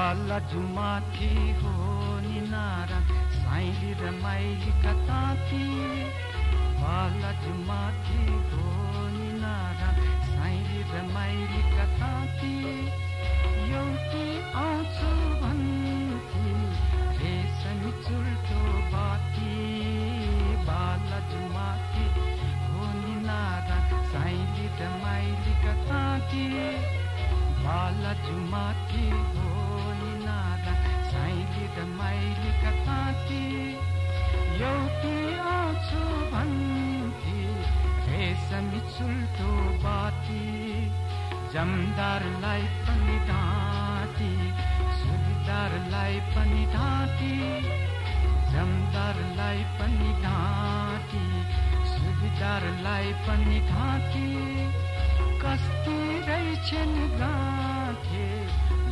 बालाजुमाथि हो नि नारा साइली र माइलीका ताती बालाजुमाथि हो नि नारा साइली र माइलीका ताती एउटी आउँछु भन्थे रेशमी चुल्टो बाती बालाजुमाथि हो नि नारा साइली र माइलीका ताती बालाजुमाथि हो नि नारा साइली र माइलीका ताती एउटी आउँछु भन्थे रेशमी चुल्टो बाती जमदारलाई पनि ढाँटी सुविदारलाई पनि ढाँटी जमदारलाई पनि ढाँटी सुविदारलाई पनि ढाँटी कस्ती रहेछन् गाँथे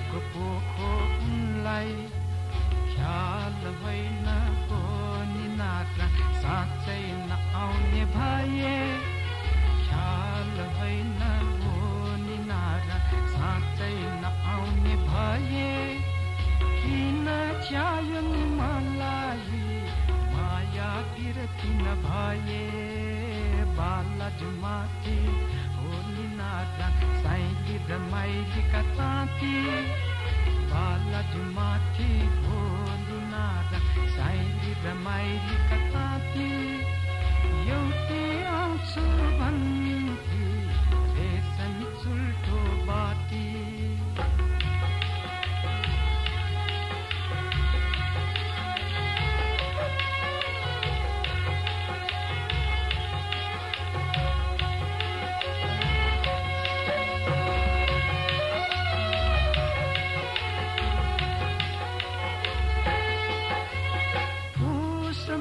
मायाको पोखो उनलाई ख्याल होइन को नि नाता साँच्चै नआउने भए ख्याल होइन हो नि नारा साँच्चै नआउने भए किन च्यायो मलाई माया किन भए? बालाजुमाथि हो नि नारा साइली र माइलीका ताती बालाजुमाथि हो नि नारा साइली र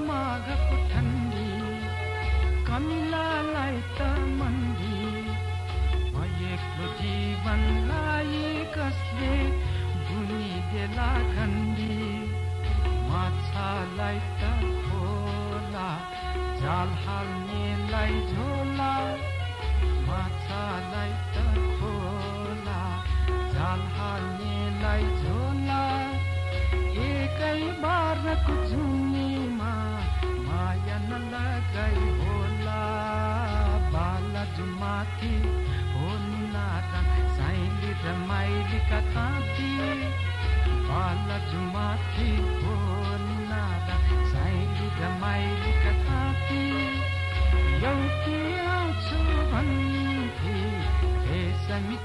माघको ठन्डी कमिलालाई त मन्दी। भएको जीवनलाई कसले बुनिदेला खण्डी माछालाई त खोला जाल हाल्नेलाई झोला। माछालाई त खोला जाल हाल्नेलाई झोला। माथि। साइली र माइलीका जुमाथि हो नाता साइली र माइलीका ताती एउटी आउँछु भन्थे बेसमी